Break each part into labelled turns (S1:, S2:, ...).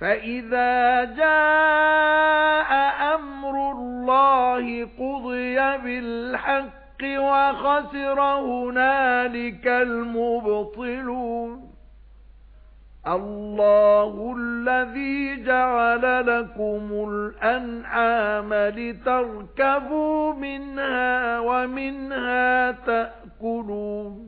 S1: فَإِذَا جَاءَ أَمْرُ اللَّهِ قُضِيَ بِالْحَقِّ وَخَسِرَ هُنَالِكَ الْمُبْطِلُونَ اللَّهُ الَّذِي جَعَلَ لَكُمُ الْأَنْعَامَ لِتَرْكَبُوا مِنْهَا وَمِنْهَا تَأْكُلُونَ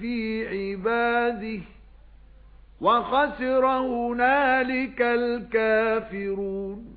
S1: فِي عِبَادِهِ وَخَسِرَ هُنَالِكَ الْكَافِرُونَ.